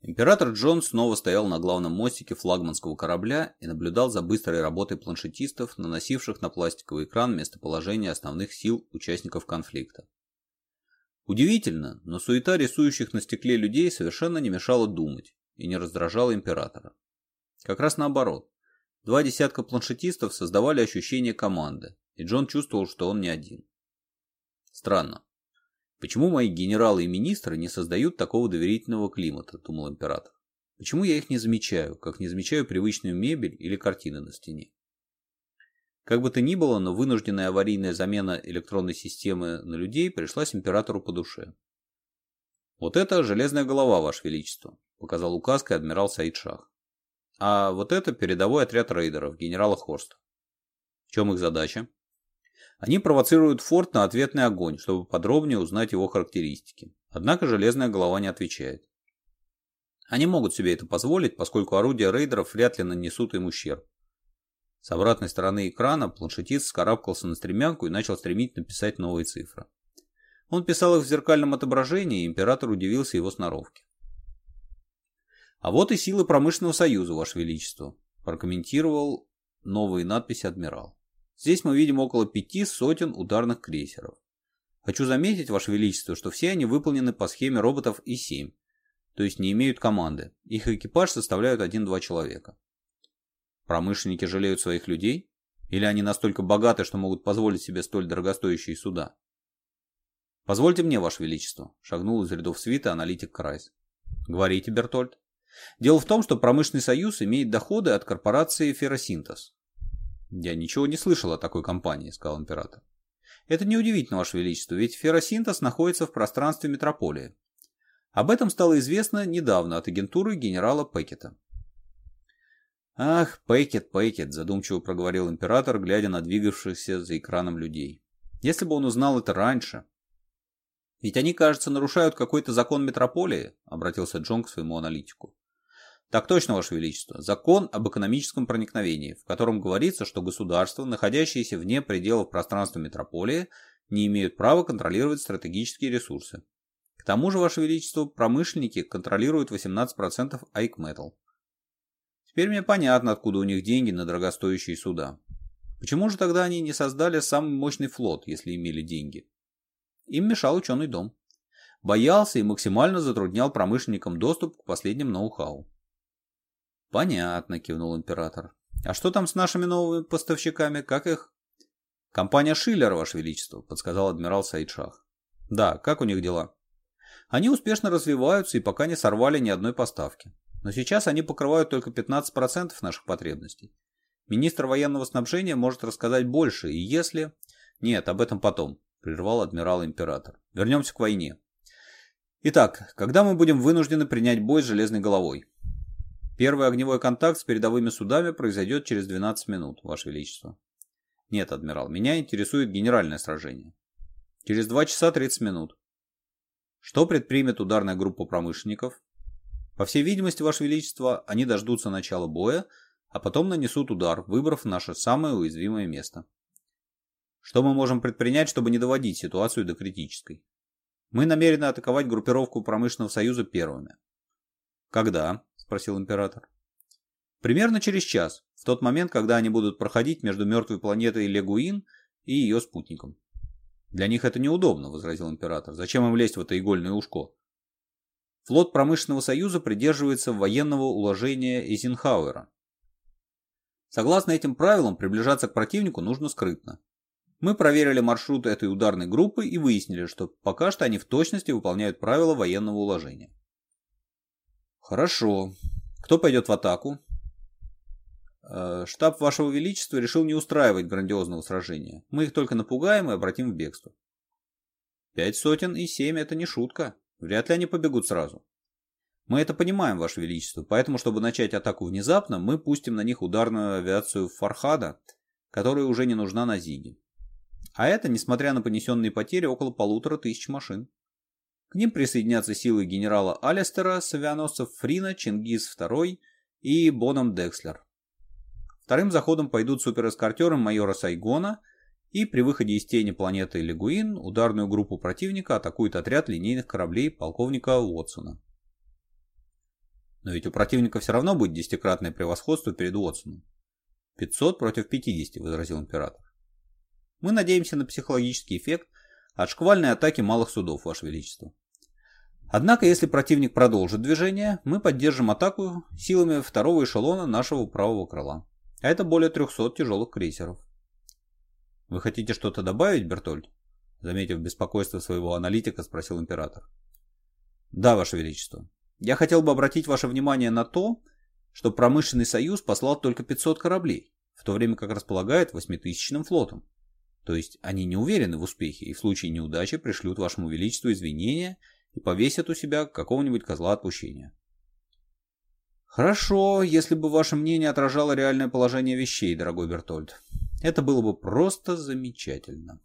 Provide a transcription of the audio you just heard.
Император Джон снова стоял на главном мостике флагманского корабля и наблюдал за быстрой работой планшетистов, наносивших на пластиковый экран местоположение основных сил участников конфликта. Удивительно, но суета рисующих на стекле людей совершенно не мешала думать и не раздражала императора. Как раз наоборот. Два десятка планшетистов создавали ощущение команды, и Джон чувствовал, что он не один. Странно. Почему мои генералы и министры не создают такого доверительного климата, думал император. Почему я их не замечаю, как не замечаю привычную мебель или картины на стене? Как бы то ни было, но вынужденная аварийная замена электронной системы на людей пришлась императору по душе. «Вот это железная голова, Ваше Величество», – показал указкой адмирал Саид Шах. «А вот это передовой отряд рейдеров, генерала Хорста». «В чем их задача?» Они провоцируют форт на ответный огонь, чтобы подробнее узнать его характеристики. Однако железная голова не отвечает. Они могут себе это позволить, поскольку орудия рейдеров вряд ли нанесут им ущерб. С обратной стороны экрана планшетист скарабкался на стремянку и начал стремительно писать новые цифры. Он писал их в зеркальном отображении, и император удивился его сноровке. «А вот и силы промышленного союза, Ваше Величество», – прокомментировал новые надписи адмирал. Здесь мы видим около пяти сотен ударных крейсеров. Хочу заметить, Ваше Величество, что все они выполнены по схеме роботов И-7, то есть не имеют команды. Их экипаж составляют 1-2 человека. Промышленники жалеют своих людей? Или они настолько богаты, что могут позволить себе столь дорогостоящие суда? «Позвольте мне, Ваше Величество», — шагнул из рядов свита аналитик Крайс. «Говорите, Бертольд». «Дело в том, что промышленный союз имеет доходы от корпорации «Ферросинтез», «Я ничего не слышал о такой компании», — сказал император. «Это неудивительно, Ваше Величество, ведь ферросинтез находится в пространстве метрополии. Об этом стало известно недавно от агентуры генерала Пекета. «Ах, Пекет, Пекет», — задумчиво проговорил император, глядя на двигавшихся за экраном людей. «Если бы он узнал это раньше...» «Ведь они, кажется, нарушают какой-то закон метрополии», — обратился Джон к своему аналитику. Так точно, Ваше Величество, закон об экономическом проникновении, в котором говорится, что государства, находящиеся вне пределов пространства метрополии, не имеют права контролировать стратегические ресурсы. К тому же, Ваше Величество, промышленники контролируют 18% Айкметал. Теперь мне понятно, откуда у них деньги на дорогостоящие суда. Почему же тогда они не создали самый мощный флот, если имели деньги? Им мешал ученый дом. Боялся и максимально затруднял промышленникам доступ к последним ноу-хау. «Понятно», — кивнул император. «А что там с нашими новыми поставщиками? Как их?» «Компания Шиллер, Ваше Величество», — подсказал адмирал Саидшах. «Да, как у них дела?» «Они успешно развиваются и пока не сорвали ни одной поставки. Но сейчас они покрывают только 15% наших потребностей. Министр военного снабжения может рассказать больше, и если...» «Нет, об этом потом», — прервал адмирал император. «Вернемся к войне. Итак, когда мы будем вынуждены принять бой с железной головой?» Первый огневой контакт с передовыми судами произойдет через 12 минут, Ваше Величество. Нет, адмирал, меня интересует генеральное сражение. Через 2 часа 30 минут. Что предпримет ударная группа промышленников? По всей видимости, Ваше Величество, они дождутся начала боя, а потом нанесут удар, выбрав наше самое уязвимое место. Что мы можем предпринять, чтобы не доводить ситуацию до критической? Мы намерены атаковать группировку промышленного союза первыми. Когда? спросил император. Примерно через час, в тот момент, когда они будут проходить между мертвой планетой Легуин и ее спутником. «Для них это неудобно», — возразил император. «Зачем им лезть в это игольное ушко?» Флот Промышленного Союза придерживается военного уложения Эйзенхауэра. Согласно этим правилам, приближаться к противнику нужно скрытно. Мы проверили маршрут этой ударной группы и выяснили, что пока что они в точности выполняют правила военного уложения. Хорошо. Кто пойдет в атаку? Э, штаб Вашего Величества решил не устраивать грандиозного сражения. Мы их только напугаем и обратим в бегство. Пять сотен и семь – это не шутка. Вряд ли они побегут сразу. Мы это понимаем, Ваше Величество, поэтому, чтобы начать атаку внезапно, мы пустим на них ударную авиацию Фархада, которая уже не нужна на Зиге. А это, несмотря на понесенные потери, около полутора тысяч машин. К ним присоединятся силы генерала Алистера, авианосцев Фрина, Чингис II и Боном Декслер. Вторым заходом пойдут суперэскортеры майора Сайгона, и при выходе из тени планеты Легуин ударную группу противника атакует отряд линейных кораблей полковника Уотсона. Но ведь у противника все равно будет десятикратное превосходство перед Уотсоном. 500 против 50, возразил император. Мы надеемся на психологический эффект, от шквальной атаки малых судов, Ваше Величество. Однако, если противник продолжит движение, мы поддержим атаку силами второго эшелона нашего правого крыла. А это более 300 тяжелых крейсеров. «Вы хотите что-то добавить, Бертольд?» Заметив беспокойство своего аналитика, спросил император. «Да, Ваше Величество. Я хотел бы обратить ваше внимание на то, что промышленный союз послал только 500 кораблей, в то время как располагает восьмитысячным флотом. То есть они не уверены в успехе и в случае неудачи пришлют вашему величеству извинения и повесят у себя какого-нибудь козла отпущения. Хорошо, если бы ваше мнение отражало реальное положение вещей, дорогой Бертольд. Это было бы просто замечательно.